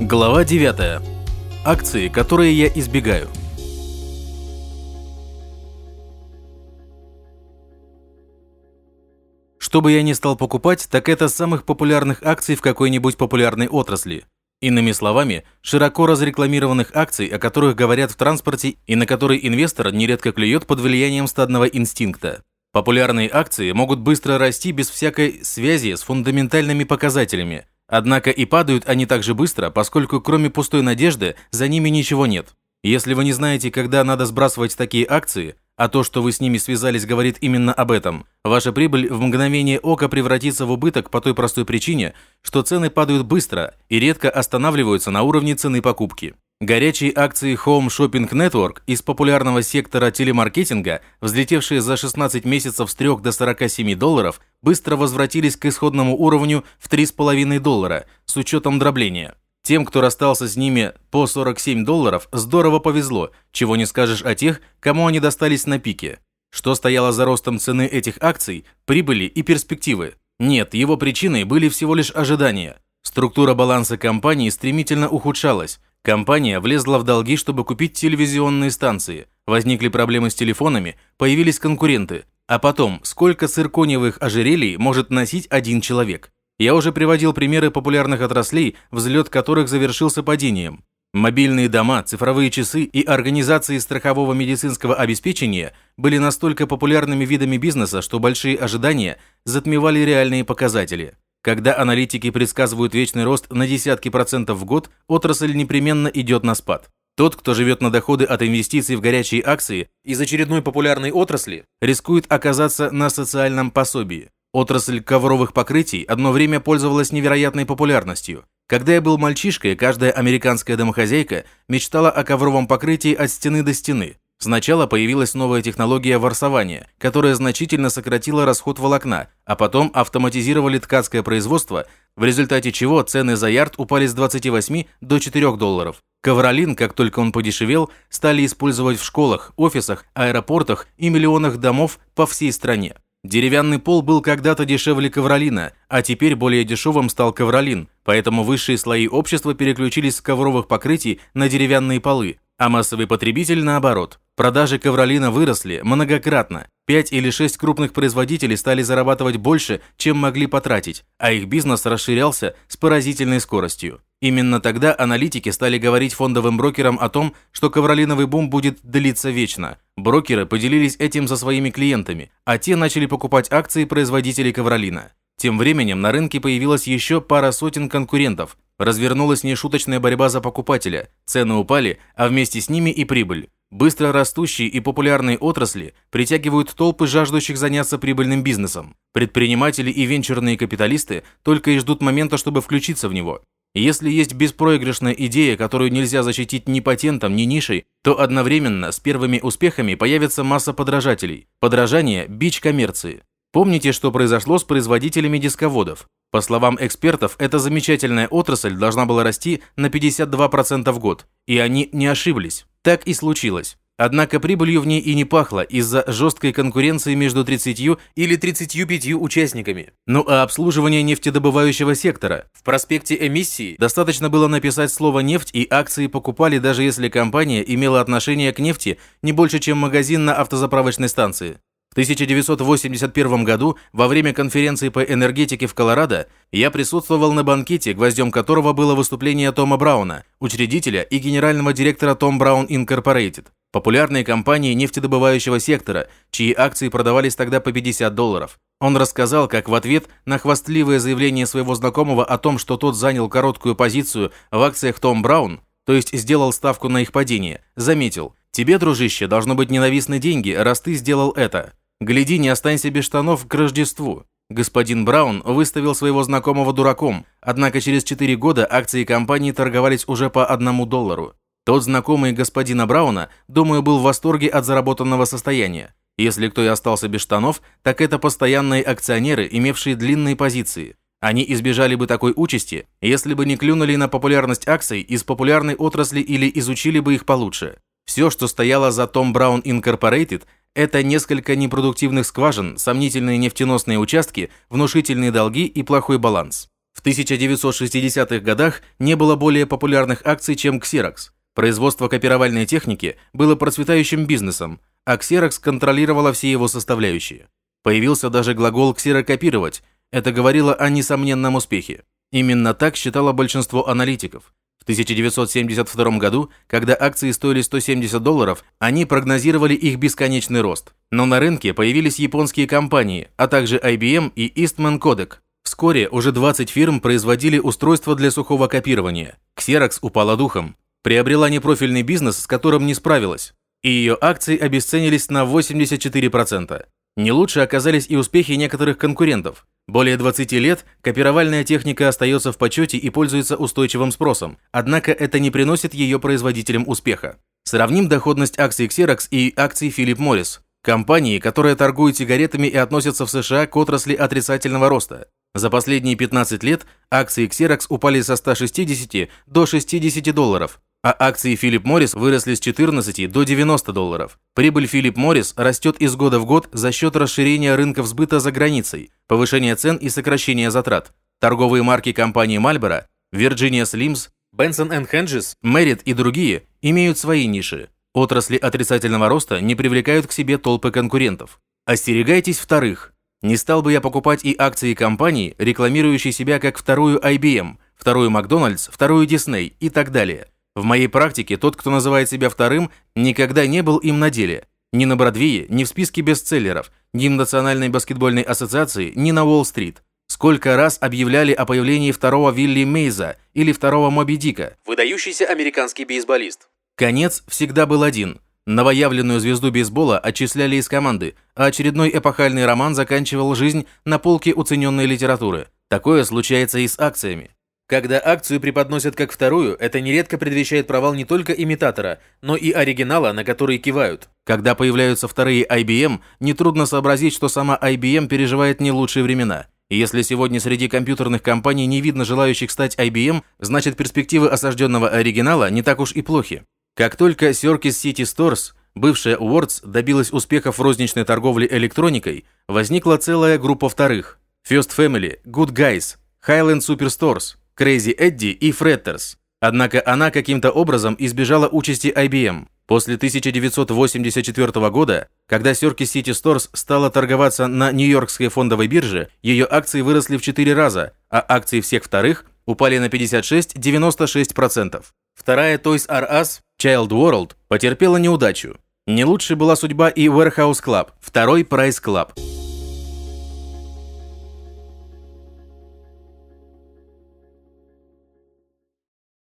Глава 9. Акции, которые я избегаю. Что бы я ни стал покупать, так это самых популярных акций в какой-нибудь популярной отрасли. Иными словами, широко разрекламированных акций, о которых говорят в транспорте и на которые инвестор нередко клюет под влиянием стадного инстинкта. Популярные акции могут быстро расти без всякой связи с фундаментальными показателями, однако и падают они так же быстро, поскольку кроме пустой надежды за ними ничего нет. Если вы не знаете, когда надо сбрасывать такие акции, а то, что вы с ними связались, говорит именно об этом. Ваша прибыль в мгновение ока превратится в убыток по той простой причине, что цены падают быстро и редко останавливаются на уровне цены покупки. Горячие акции Home Shopping Network из популярного сектора телемаркетинга, взлетевшие за 16 месяцев с 3 до 47 долларов, быстро возвратились к исходному уровню в 3,5 доллара с учетом дробления. Тем, кто расстался с ними по 47 долларов, здорово повезло, чего не скажешь о тех, кому они достались на пике. Что стояло за ростом цены этих акций, прибыли и перспективы? Нет, его причиной были всего лишь ожидания. Структура баланса компании стремительно ухудшалась. Компания влезла в долги, чтобы купить телевизионные станции. Возникли проблемы с телефонами, появились конкуренты. А потом, сколько циркониевых ожерелий может носить один человек? Я уже приводил примеры популярных отраслей, взлет которых завершился падением. Мобильные дома, цифровые часы и организации страхового медицинского обеспечения были настолько популярными видами бизнеса, что большие ожидания затмевали реальные показатели. Когда аналитики предсказывают вечный рост на десятки процентов в год, отрасль непременно идет на спад. Тот, кто живет на доходы от инвестиций в горячие акции из очередной популярной отрасли, рискует оказаться на социальном пособии. Отрасль ковровых покрытий одно время пользовалась невероятной популярностью. Когда я был мальчишкой, каждая американская домохозяйка мечтала о ковровом покрытии от стены до стены. Сначала появилась новая технология ворсования, которая значительно сократила расход волокна, а потом автоматизировали ткацкое производство, в результате чего цены за ярд упали с 28 до 4 долларов. Ковролин, как только он подешевел, стали использовать в школах, офисах, аэропортах и миллионах домов по всей стране. Деревянный пол был когда-то дешевле ковролина, а теперь более дешевым стал ковролин, поэтому высшие слои общества переключились с ковровых покрытий на деревянные полы, а массовый потребитель наоборот. Продажи ковролина выросли многократно. Пять или шесть крупных производителей стали зарабатывать больше, чем могли потратить, а их бизнес расширялся с поразительной скоростью. Именно тогда аналитики стали говорить фондовым брокерам о том, что ковролиновый бум будет длиться вечно. Брокеры поделились этим со своими клиентами, а те начали покупать акции производителей ковролина. Тем временем на рынке появилась еще пара сотен конкурентов. Развернулась нешуточная борьба за покупателя. Цены упали, а вместе с ними и прибыль. Быстро растущие и популярные отрасли притягивают толпы жаждущих заняться прибыльным бизнесом. Предприниматели и венчурные капиталисты только и ждут момента, чтобы включиться в него. Если есть беспроигрышная идея, которую нельзя защитить ни патентом, ни нишей, то одновременно с первыми успехами появится масса подражателей. Подражание – бич коммерции. Помните, что произошло с производителями дисководов? По словам экспертов, эта замечательная отрасль должна была расти на 52% в год, и они не ошиблись. Так и случилось. Однако прибылью в ней и не пахло из-за жесткой конкуренции между 30 или 35 участниками. Ну а обслуживание нефтедобывающего сектора? В проспекте эмиссии достаточно было написать слово «нефть» и акции покупали, даже если компания имела отношение к нефти не больше, чем магазин на автозаправочной станции. В 1981 году, во время конференции по энергетике в Колорадо, я присутствовал на банкете, гвоздем которого было выступление Тома Брауна, учредителя и генерального директора Tom Brown Incorporated популярной компании нефтедобывающего сектора, чьи акции продавались тогда по 50 долларов. Он рассказал, как в ответ на хвастливое заявление своего знакомого о том, что тот занял короткую позицию в акциях Том Браун, то есть сделал ставку на их падение, заметил, «Тебе, дружище, должно быть ненавистны деньги, раз ты сделал это. Гляди, не останься без штанов к Рождеству». Господин Браун выставил своего знакомого дураком, однако через 4 года акции компании торговались уже по одному доллару. Тот знакомый господина Брауна, думаю, был в восторге от заработанного состояния. Если кто и остался без штанов, так это постоянные акционеры, имевшие длинные позиции. Они избежали бы такой участи, если бы не клюнули на популярность акций из популярной отрасли или изучили бы их получше. Все, что стояло за Tom Brown Incorporated, это несколько непродуктивных скважин, сомнительные нефтеносные участки, внушительные долги и плохой баланс. В 1960-х годах не было более популярных акций, чем Xerox. Производство копировальной техники было процветающим бизнесом, а Xerox контролировала все его составляющие. Появился даже глагол «ксерокопировать». Это говорило о несомненном успехе. Именно так считало большинство аналитиков. В 1972 году, когда акции стоили 170 долларов, они прогнозировали их бесконечный рост. Но на рынке появились японские компании, а также IBM и Eastman Kodak. Вскоре уже 20 фирм производили устройства для сухого копирования. Xerox упала духом. Приобрела непрофильный бизнес, с которым не справилась. И ее акции обесценились на 84%. Не лучше оказались и успехи некоторых конкурентов. Более 20 лет копировальная техника остается в почете и пользуется устойчивым спросом, однако это не приносит ее производителям успеха. Сравним доходность акций Xerox и акций Philip Morris, компании, которая торгует сигаретами и относятся в США к отрасли отрицательного роста. За последние 15 лет акции Xerox упали со 160 до 60 долларов, а акции Philip Morris выросли с 14 до 90 долларов. Прибыль Philip Morris растет из года в год за счет расширения рынков сбыта за границей, повышения цен и сокращения затрат. Торговые марки компании Marlboro, Virginia Slims, Benson Hedges, Merit и другие имеют свои ниши. Отрасли отрицательного роста не привлекают к себе толпы конкурентов. Остерегайтесь вторых. Не стал бы я покупать и акции компаний, рекламирующей себя как вторую IBM, вторую Макдональдс, вторую Disney и так далее – в моей практике тот, кто называет себя вторым, никогда не был им на деле. Ни на Бродвее, ни в списке бестселлеров, в Национальной баскетбольной ассоциации, ни на Уолл-стрит. Сколько раз объявляли о появлении второго Вилли Мейза или второго Моби Дика. Выдающийся американский бейсболист. Конец всегда был один. Новоявленную звезду бейсбола отчисляли из команды, а очередной эпохальный роман заканчивал жизнь на полке уцененной литературы. Такое случается и с акциями. Когда акцию преподносят как вторую, это нередко предвещает провал не только имитатора, но и оригинала, на который кивают. Когда появляются вторые IBM, нетрудно сообразить, что сама IBM переживает не лучшие времена. Если сегодня среди компьютерных компаний не видно желающих стать IBM, значит перспективы осажденного оригинала не так уж и плохи. Как только Circus City Stores, бывшая Words, добилась успехов в розничной торговле электроникой, возникла целая группа вторых. First Family, Good Guys, Highland Superstores, Crazy Эдди и Фреттерс. Однако она каким-то образом избежала участи IBM. После 1984 года, когда Circuit City Stores стала торговаться на Нью-Йоркской фондовой бирже, ее акции выросли в 4 раза, а акции всех вторых упали на 56-96%. Вторая Toys R Us, Child World, потерпела неудачу. Не лучше была судьба и Warehouse Club, второй Price Club.